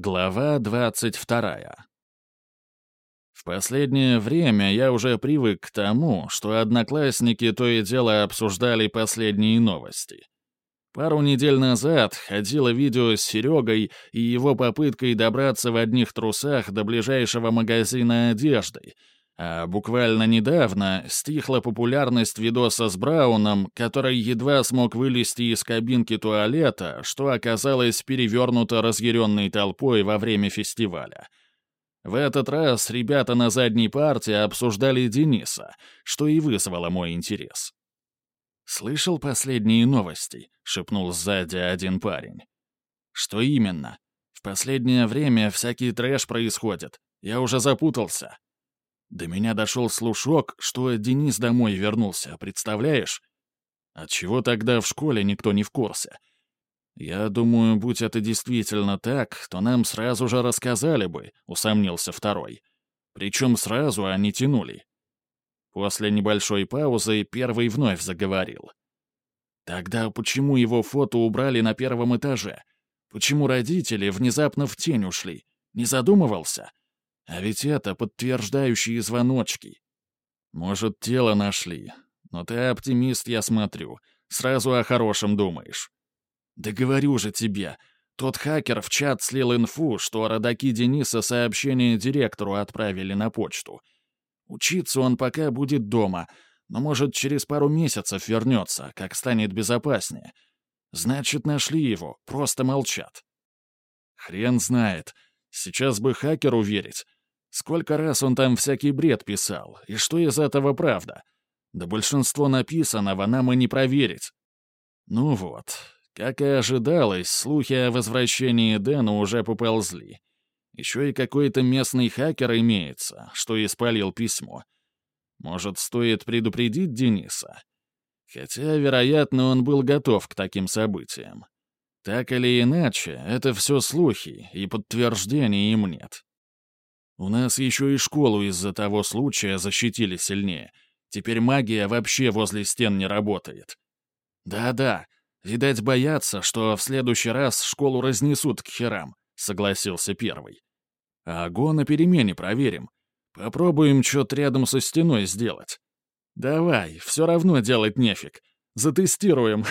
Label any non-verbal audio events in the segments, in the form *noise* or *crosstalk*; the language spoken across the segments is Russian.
Глава 22. В последнее время я уже привык к тому, что одноклассники то и дело обсуждали последние новости. Пару недель назад ходило видео с Серегой и его попыткой добраться в одних трусах до ближайшего магазина одежды — а буквально недавно стихла популярность видоса с Брауном, который едва смог вылезти из кабинки туалета, что оказалось перевернуто разъяренной толпой во время фестиваля. В этот раз ребята на задней партии обсуждали Дениса, что и вызвало мой интерес. «Слышал последние новости?» — шепнул сзади один парень. «Что именно? В последнее время всякий трэш происходит. Я уже запутался». До меня дошел слушок, что Денис домой вернулся, представляешь? Отчего тогда в школе никто не в курсе? Я думаю, будь это действительно так, то нам сразу же рассказали бы, усомнился второй. Причем сразу, не тянули. После небольшой паузы первый вновь заговорил. Тогда почему его фото убрали на первом этаже? Почему родители внезапно в тень ушли? Не задумывался? А ведь это подтверждающие звоночки. Может, тело нашли. Но ты оптимист, я смотрю. Сразу о хорошем думаешь. Да говорю же тебе, тот хакер в чат слил инфу, что родаки Дениса сообщение директору отправили на почту. Учиться он пока будет дома, но, может, через пару месяцев вернется, как станет безопаснее. Значит, нашли его, просто молчат. Хрен знает. Сейчас бы хакеру верить. Сколько раз он там всякий бред писал, и что из этого правда? Да большинство написанного нам и не проверить. Ну вот, как и ожидалось, слухи о возвращении Дэна уже поползли. Еще и какой-то местный хакер имеется, что испалил письмо. Может, стоит предупредить Дениса? Хотя, вероятно, он был готов к таким событиям. Так или иначе, это все слухи, и подтверждений им нет. У нас еще и школу из-за того случая защитили сильнее. Теперь магия вообще возле стен не работает. Да-да, видать, боятся, что в следующий раз школу разнесут к херам, согласился первый. А огонь на перемене проверим. Попробуем что-то рядом со стеной сделать. Давай, все равно делать нефиг. Затестируем.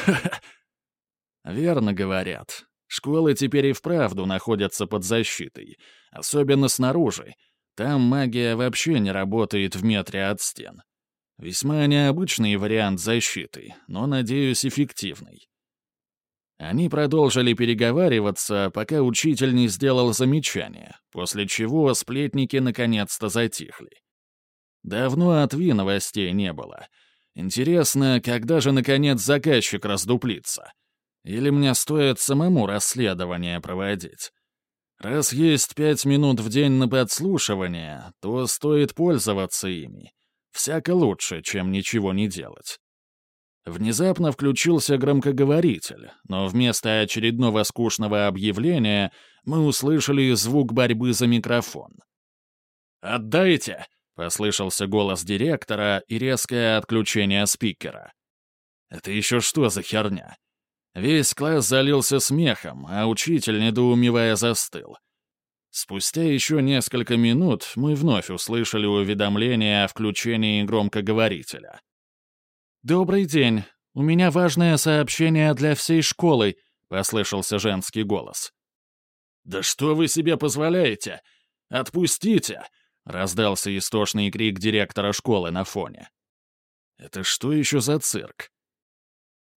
*laughs* Верно говорят. Школы теперь и вправду находятся под защитой, особенно снаружи. Там магия вообще не работает в метре от стен. Весьма необычный вариант защиты, но, надеюсь, эффективный. Они продолжили переговариваться, пока учитель не сделал замечание, после чего сплетники наконец-то затихли. Давно от Ви новостей не было. Интересно, когда же, наконец, заказчик раздуплится — или мне стоит самому расследование проводить? Раз есть пять минут в день на подслушивание, то стоит пользоваться ими. Всяко лучше, чем ничего не делать. Внезапно включился громкоговоритель, но вместо очередного скучного объявления мы услышали звук борьбы за микрофон. «Отдайте!» — послышался голос директора и резкое отключение спикера. «Это еще что за херня?» Весь класс залился смехом, а учитель, недоумевая, застыл. Спустя еще несколько минут мы вновь услышали уведомление о включении громкоговорителя. «Добрый день. У меня важное сообщение для всей школы», — послышался женский голос. «Да что вы себе позволяете? Отпустите!» — раздался истошный крик директора школы на фоне. «Это что еще за цирк?»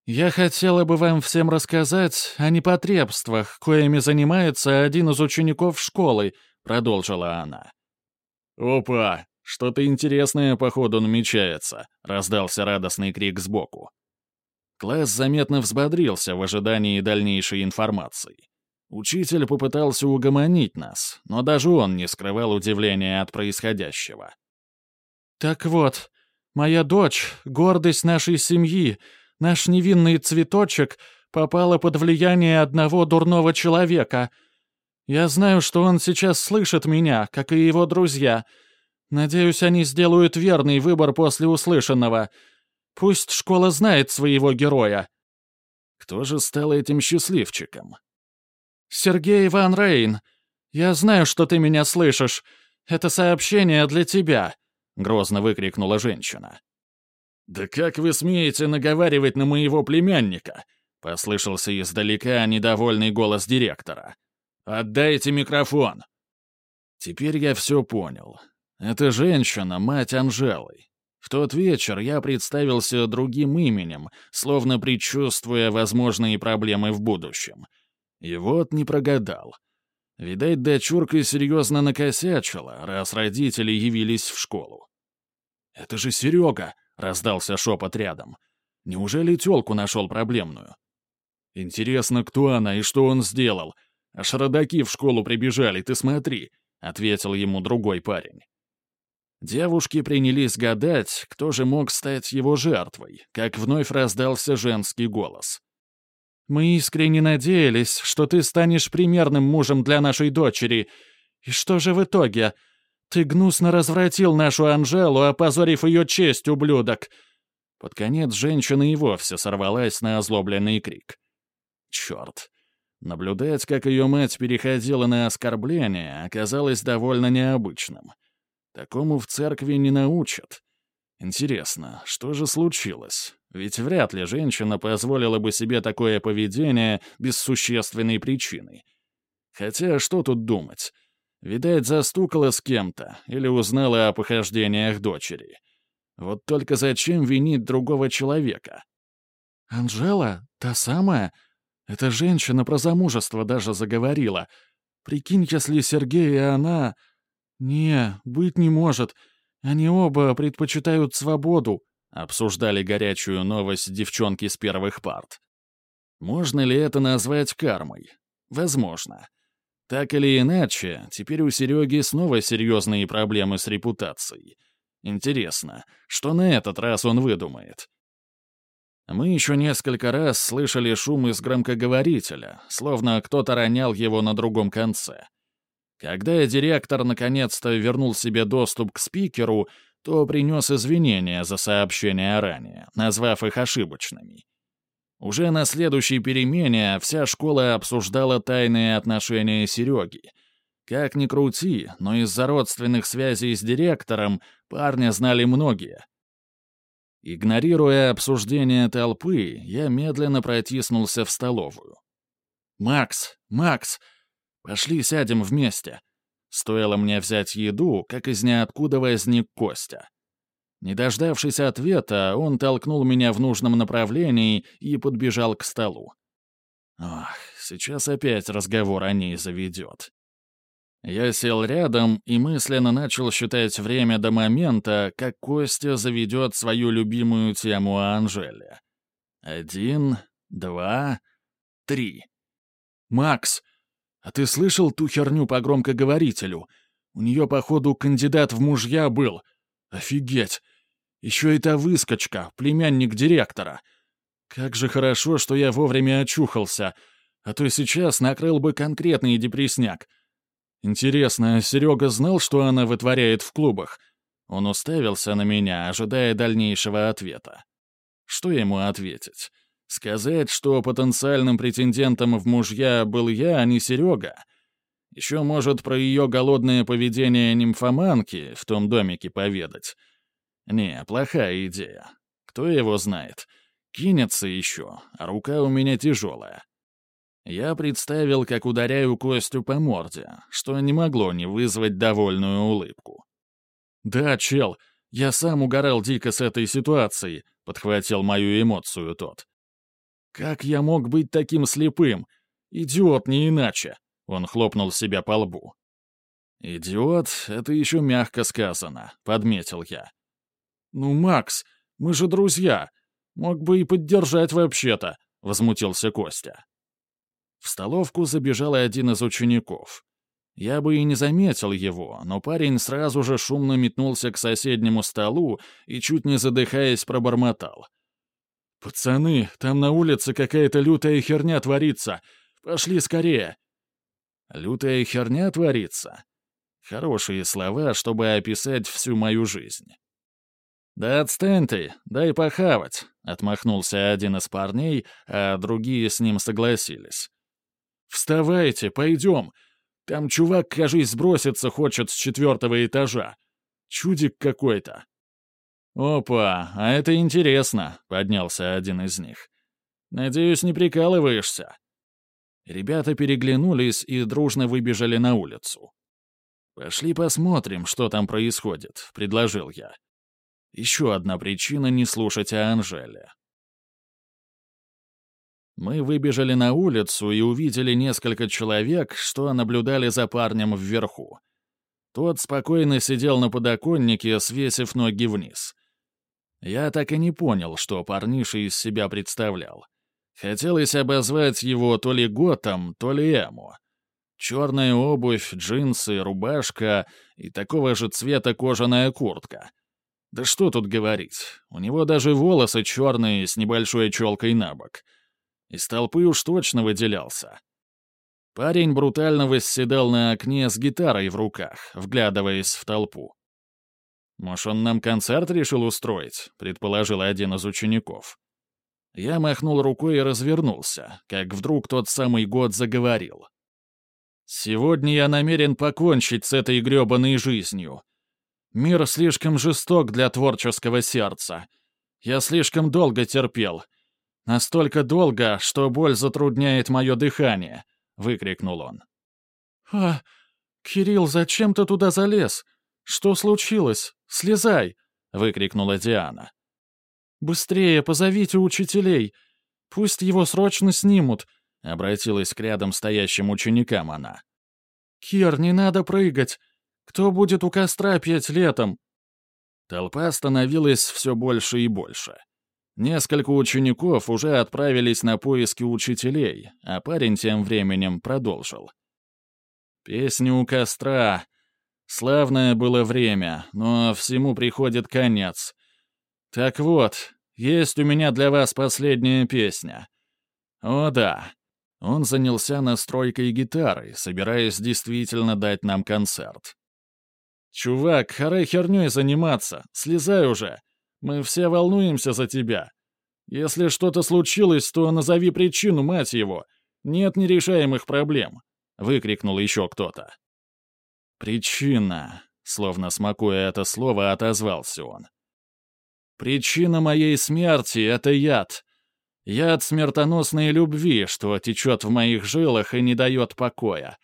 «Я хотела бы вам всем рассказать о непотребствах, коими занимается один из учеников школы», — продолжила она. «Опа! Что-то интересное, походу, намечается», — раздался радостный крик сбоку. Класс заметно взбодрился в ожидании дальнейшей информации. Учитель попытался угомонить нас, но даже он не скрывал удивления от происходящего. «Так вот, моя дочь — гордость нашей семьи, Наш невинный цветочек попала под влияние одного дурного человека. Я знаю, что он сейчас слышит меня, как и его друзья. Надеюсь, они сделают верный выбор после услышанного. Пусть школа знает своего героя». Кто же стал этим счастливчиком? Сергей Ван Рейн. «Я знаю, что ты меня слышишь. Это сообщение для тебя», — грозно выкрикнула женщина. «Да как вы смеете наговаривать на моего племянника?» — послышался издалека недовольный голос директора. «Отдайте микрофон!» Теперь я все понял. Эта женщина — мать Анжелы. В тот вечер я представился другим именем, словно предчувствуя возможные проблемы в будущем. И вот не прогадал. Видать, дочурка серьезно накосячила, раз родители явились в школу. «Это же Серега!» — раздался шепот рядом. «Неужели тёлку нашел проблемную?» «Интересно, кто она и что он сделал? Аж родаки в школу прибежали, ты смотри!» — ответил ему другой парень. Девушки принялись гадать, кто же мог стать его жертвой, как вновь раздался женский голос. «Мы искренне надеялись, что ты станешь примерным мужем для нашей дочери. И что же в итоге? Ты гнусно развратил нашу Анжелу, опозорив ее честь, ублюдок!» Под конец женщина и вовсе сорвалась на озлобленный крик. Черт. Наблюдать, как ее мать переходила на оскорбление, оказалось довольно необычным. Такому в церкви не научат. Интересно, что же случилось? Ведь вряд ли женщина позволила бы себе такое поведение без существенной причины. Хотя что тут думать? Видать, застукала с кем-то или узнала о похождениях дочери. Вот только зачем винить другого человека? «Анжела? Та самая? Эта женщина про замужество даже заговорила. Прикинь, если Сергей и она...» «Не, быть не может. Они оба предпочитают свободу», — обсуждали горячую новость девчонки с первых парт. Можно ли это назвать кармой? Возможно. Так или иначе, теперь у Сереги снова серьезные проблемы с репутацией. Интересно, что на этот раз он выдумает? Мы еще несколько раз слышали шум из громкоговорителя, словно кто-то ронял его на другом конце. Когда директор наконец-то вернул себе доступ к спикеру, то принес извинения за сообщения ранее, назвав их ошибочными. Уже на следующей перемене вся школа обсуждала тайные отношения Сереги. Как ни крути, но из-за родственных связей с директором парня знали многие. Игнорируя обсуждение толпы, я медленно протиснулся в столовую. «Макс! Макс!» Пошли сядем вместе. Стоило мне взять еду, как из ниоткуда возник Костя. Не дождавшись ответа, он толкнул меня в нужном направлении и подбежал к столу. Ох, сейчас опять разговор о ней заведет. Я сел рядом и мысленно начал считать время до момента, как Костя заведет свою любимую тему о Анжеле. Один, два, три. «Макс, а ты слышал ту херню по громкоговорителю? У нее, походу, кандидат в мужья был. Офигеть! Еще эта выскочка, племянник директора. Как же хорошо, что я вовремя очухался, а то сейчас накрыл бы конкретный депресняк. Интересно, Серега знал, что она вытворяет в клубах? Он уставился на меня, ожидая дальнейшего ответа. Что ему ответить? Сказать, что потенциальным претендентом в мужья был я, а не Серега. Еще, может, про ее голодное поведение нимфоманки в том домике поведать. Не, плохая идея. Кто его знает? Кинется еще, а рука у меня тяжелая. Я представил, как ударяю Костю по морде, что не могло не вызвать довольную улыбку. «Да, чел, я сам угорал дико с этой ситуацией», — подхватил мою эмоцию тот. «Как я мог быть таким слепым? Идиот, не иначе!» Он хлопнул себя по лбу. «Идиот — это еще мягко сказано», — подметил я. «Ну, Макс, мы же друзья. Мог бы и поддержать вообще-то», — возмутился Костя. В столовку забежал один из учеников. Я бы и не заметил его, но парень сразу же шумно метнулся к соседнему столу и, чуть не задыхаясь, пробормотал — «Пацаны, там на улице какая-то лютая херня творится. Пошли скорее!» «Лютая херня творится?» Хорошие слова, чтобы описать всю мою жизнь. «Да отстань ты, дай похавать», — отмахнулся один из парней, а другие с ним согласились. «Вставайте, пойдем. Там чувак, кажись, сброситься хочет с четвертого этажа. Чудик какой-то». «Опа, а это интересно», — поднялся один из них. «Надеюсь, не прикалываешься?» Ребята переглянулись и дружно выбежали на улицу. «Пошли посмотрим, что там происходит», — предложил я. Еще одна причина не слушать о Анжеле. Мы выбежали на улицу и увидели несколько человек, что наблюдали за парнем вверху. Тот спокойно сидел на подоконнике, свесив ноги вниз. Я так и не понял, что парниша из себя представлял. Хотелось обозвать его то ли Готом, то ли Эмо. Черная обувь, джинсы, рубашка и такого же цвета кожаная куртка. Да что тут говорить, у него даже волосы черные с небольшой челкой на бок. Из толпы уж точно выделялся. Парень брутально восседал на окне с гитарой в руках, вглядываясь в толпу. «Может, он нам концерт решил устроить?» — предположил один из учеников. Я махнул рукой и развернулся, как вдруг тот самый год заговорил. «Сегодня я намерен покончить с этой грёбаной жизнью. Мир слишком жесток для творческого сердца. Я слишком долго терпел. Настолько долго, что боль затрудняет мое дыхание», — выкрикнул он. «А, Кирилл, зачем ты туда залез? Что случилось? Слезай!» — выкрикнула Диана. «Быстрее позовите учителей! Пусть его срочно снимут!» — обратилась к рядом стоящим ученикам она. «Кир, не надо прыгать! Кто будет у костра петь летом?» Толпа становилась все больше и больше. Несколько учеников уже отправились на поиски учителей, а парень тем временем продолжил. «Песня у костра. Славное было время, но всему приходит конец. Так вот, есть у меня для вас последняя песня. О да, он занялся настройкой гитары, собираясь действительно дать нам концерт. «Чувак, харе хернёй заниматься, слезай уже. Мы все волнуемся за тебя. Если что-то случилось, то назови причину, мать его. Нет нерешаемых проблем», — выкрикнул еще кто-то. «Причина», — словно смакуя это слово, отозвался он. Причина моей смерти — это яд. Яд смертоносной любви, что течет в моих жилах и не дает покоя.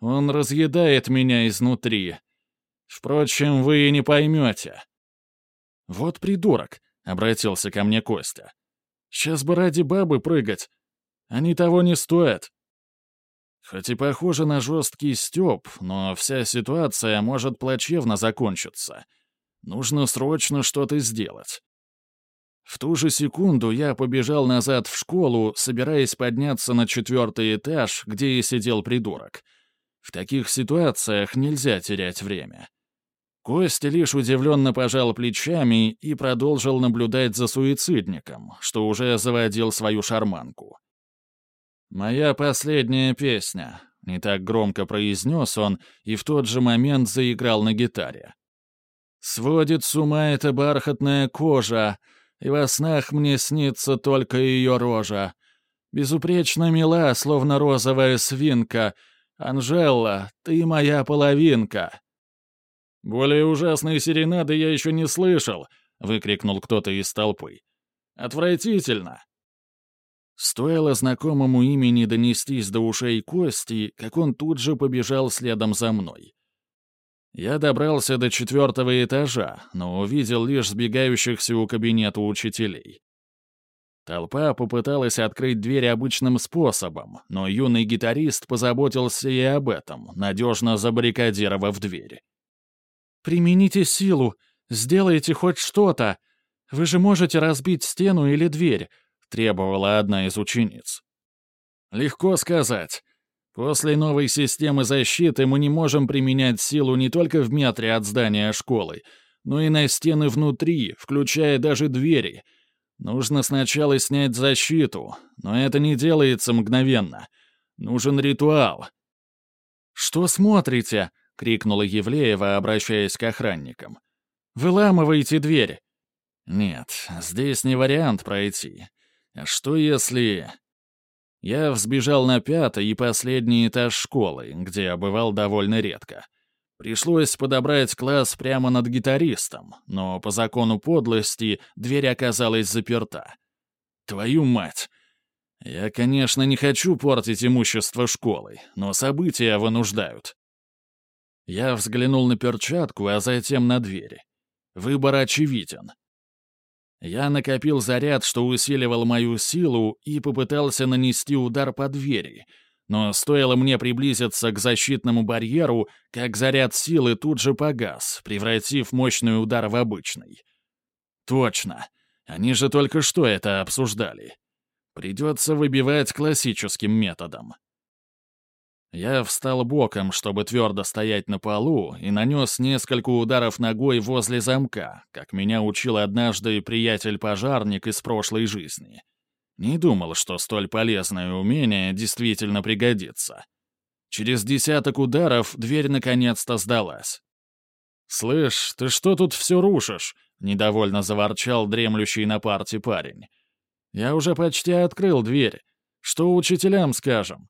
Он разъедает меня изнутри. Впрочем, вы и не поймете. «Вот придурок», — обратился ко мне Костя. «Сейчас бы ради бабы прыгать. Они того не стоят». Хоть и похоже на жесткий стёб, но вся ситуация может плачевно закончиться — Нужно срочно что-то сделать. В ту же секунду я побежал назад в школу, собираясь подняться на четвертый этаж, где и сидел придурок. В таких ситуациях нельзя терять время. Костя лишь удивленно пожал плечами и продолжил наблюдать за суицидником, что уже заводил свою шарманку. «Моя последняя песня», — не так громко произнес он и в тот же момент заиграл на гитаре. Сводит с ума эта бархатная кожа, и во снах мне снится только ее рожа. Безупречно мила, словно розовая свинка. Анжела, ты моя половинка. «Более ужасной серенады я еще не слышал», — выкрикнул кто-то из толпы. «Отвратительно!» Стоило знакомому имени донестись до ушей Кости, как он тут же побежал следом за мной. Я добрался до четвертого этажа, но увидел лишь сбегающихся у кабинета учителей. Толпа попыталась открыть дверь обычным способом, но юный гитарист позаботился и об этом, надежно забаррикадировав дверь. «Примените силу! Сделайте хоть что-то! Вы же можете разбить стену или дверь!» — требовала одна из учениц. «Легко сказать. После новой системы защиты мы не можем применять силу не только в метре от здания школы, но и на стены внутри, включая даже двери. Нужно сначала снять защиту, но это не делается мгновенно. Нужен ритуал. «Что смотрите?» — крикнула Евлеева, обращаясь к охранникам. «Выламывайте дверь!» «Нет, здесь не вариант пройти. А что если...» Я взбежал на пятый и последний этаж школы, где я бывал довольно редко. Пришлось подобрать класс прямо над гитаристом, но по закону подлости дверь оказалась заперта. Твою мать! Я, конечно, не хочу портить имущество школы, но события вынуждают. Я взглянул на перчатку, а затем на двери. Выбор очевиден. Я накопил заряд, что усиливал мою силу, и попытался нанести удар по двери. Но стоило мне приблизиться к защитному барьеру, как заряд силы тут же погас, превратив мощный удар в обычный. Точно. Они же только что это обсуждали. Придется выбивать классическим методом. Я встал боком, чтобы твердо стоять на полу, и нанес несколько ударов ногой возле замка, как меня учил однажды приятель-пожарник из прошлой жизни. Не думал, что столь полезное умение действительно пригодится. Через десяток ударов дверь наконец-то сдалась. «Слышь, ты что тут все рушишь?» — недовольно заворчал дремлющий на парте парень. «Я уже почти открыл дверь. Что учителям скажем?»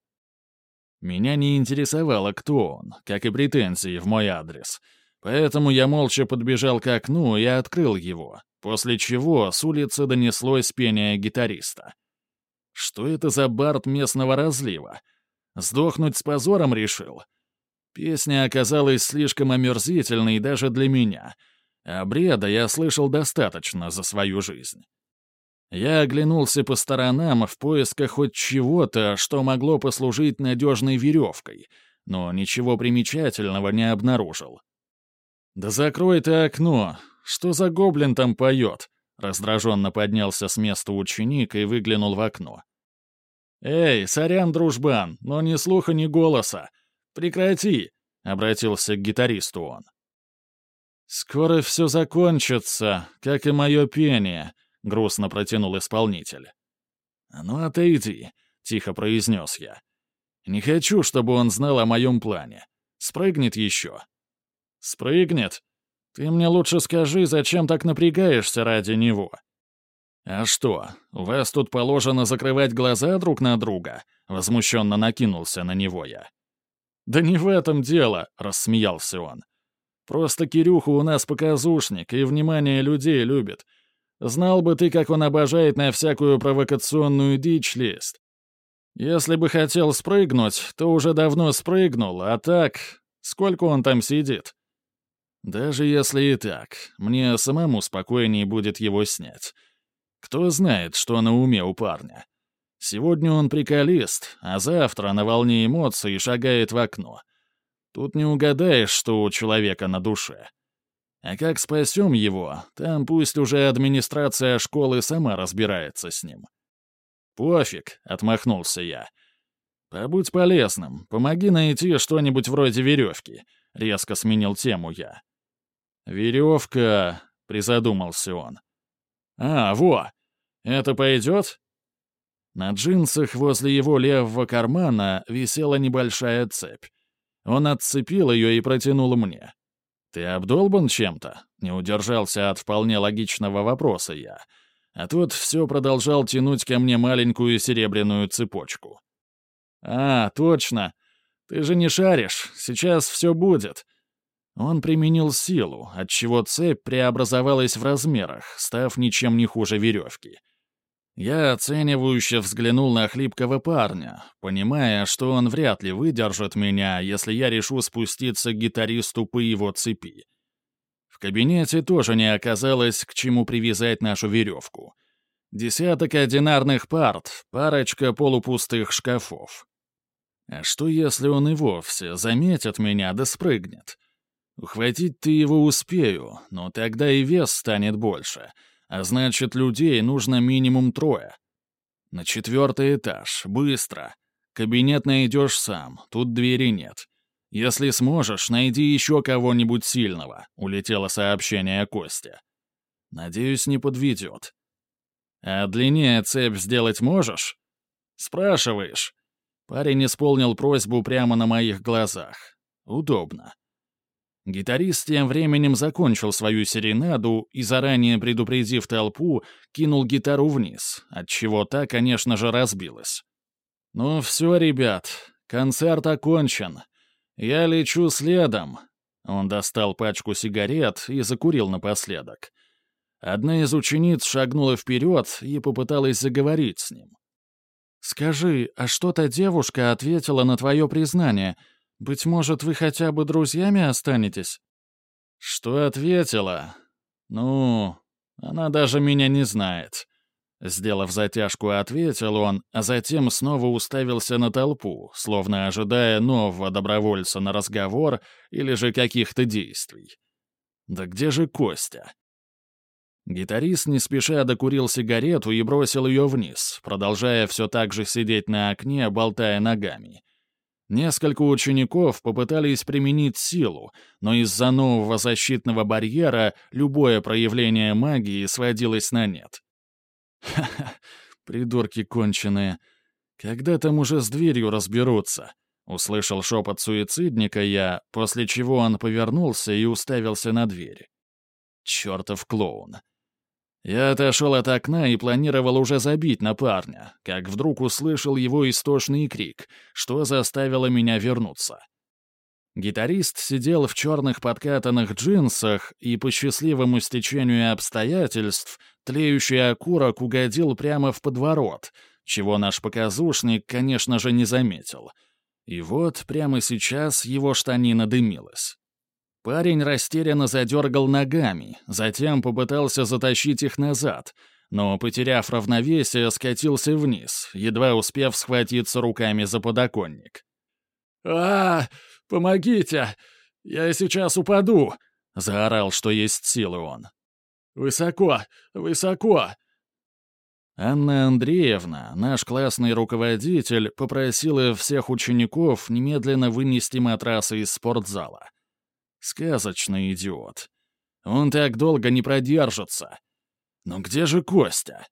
Меня не интересовало, кто он, как и претензии в мой адрес. Поэтому я молча подбежал к окну и открыл его, после чего с улицы донеслось пение гитариста. Что это за бард местного разлива? Сдохнуть с позором решил? Песня оказалась слишком омерзительной даже для меня, а бреда я слышал достаточно за свою жизнь. Я оглянулся по сторонам в поисках хоть чего-то, что могло послужить надежной веревкой, но ничего примечательного не обнаружил. «Да закрой ты окно! Что за гоблин там поет?» Раздраженно поднялся с места ученик и выглянул в окно. «Эй, сорян, дружбан, но ни слуха, ни голоса! Прекрати!» — обратился к гитаристу он. «Скоро все закончится, как и мое пение», — грустно протянул исполнитель. «А «Ну, отойди», — тихо произнес я. «Не хочу, чтобы он знал о моем плане. Спрыгнет еще». «Спрыгнет? Ты мне лучше скажи, зачем так напрягаешься ради него?» «А что, у вас тут положено закрывать глаза друг на друга?» — возмущенно накинулся на него я. «Да не в этом дело», — рассмеялся он. «Просто Кирюха у нас показушник и внимание людей любит. Знал бы ты, как он обожает на всякую провокационную дичь лезть. Если бы хотел спрыгнуть, то уже давно спрыгнул, а так... Сколько он там сидит? Даже если и так, мне самому спокойнее будет его снять. Кто знает, что на уме у парня. Сегодня он приколист, а завтра на волне эмоций шагает в окно. Тут не угадаешь, что у человека на душе. А как спасем его, там пусть уже администрация школы сама разбирается с ним. «Пофиг», — отмахнулся я. «Побудь полезным, помоги найти что-нибудь вроде веревки», — резко сменил тему я. «Веревка», — призадумался он. «А, во! Это пойдет?» На джинсах возле его левого кармана висела небольшая цепь. Он отцепил ее и протянул мне. «Ты обдолбан чем-то?» — не удержался от вполне логичного вопроса я. А тут все продолжал тянуть ко мне маленькую серебряную цепочку. «А, точно. Ты же не шаришь. Сейчас все будет». Он применил силу, отчего цепь преобразовалась в размерах, став ничем не хуже веревки. Я оценивающе взглянул на хлипкого парня, понимая, что он вряд ли выдержит меня, если я решу спуститься к гитаристу по его цепи. В кабинете тоже не оказалось, к чему привязать нашу веревку. Десяток одинарных парт, парочка полупустых шкафов. А что, если он и вовсе заметит меня да спрыгнет? Ухватить-то его успею, но тогда и вес станет больше — а значит, людей нужно минимум трое. На четвертый этаж, быстро. Кабинет найдешь сам, тут двери нет. Если сможешь, найди еще кого-нибудь сильного», — улетело сообщение Костя. «Надеюсь, не подведет». «А длиннее цепь сделать можешь?» «Спрашиваешь». Парень исполнил просьбу прямо на моих глазах. Удобно. Гитарист тем временем закончил свою серенаду и, заранее предупредив толпу, кинул гитару вниз, отчего та, конечно же, разбилась. «Ну все, ребят, концерт окончен. Я лечу следом». Он достал пачку сигарет и закурил напоследок. Одна из учениц шагнула вперед и попыталась заговорить с ним. «Скажи, а что та девушка ответила на твое признание? Быть может, вы хотя бы друзьями останетесь?» «Что ответила? Ну, она даже меня не знает». Сделав затяжку, ответил он, а затем снова уставился на толпу, словно ожидая нового добровольца на разговор или же каких-то действий. «Да где же Костя?» Гитарист не спеша докурил сигарету и бросил ее вниз, продолжая все так же сидеть на окне, болтая ногами. Несколько учеников попытались применить силу, но из-за нового защитного барьера любое проявление магии сводилось на нет. «Ха-ха, придурки конченые. Когда там уже с дверью разберутся?» — услышал шепот суицидника я, после чего он повернулся и уставился на дверь. «Чертов клоун!» Я отошел от окна и планировал уже забить на парня, как вдруг услышал его истошный крик, что заставило меня вернуться. Гитарист сидел в черных подкатанных джинсах, и по счастливому стечению обстоятельств тлеющий окурок угодил прямо в подворот, чего наш показушник, конечно же, не заметил. И вот прямо сейчас его штанина дымилась. Парень растерянно задергал ногами, затем попытался затащить их назад, но, потеряв равновесие, скатился вниз, едва успев схватиться руками за подоконник. «А, помогите! Я сейчас упаду!» — заорал, что есть силы он. «Высоко! Высоко!» Анна Андреевна, наш классный руководитель, попросила всех учеников немедленно вынести матрасы из спортзала. Сказочный идиот. Он так долго не продержится. Но где же Костя?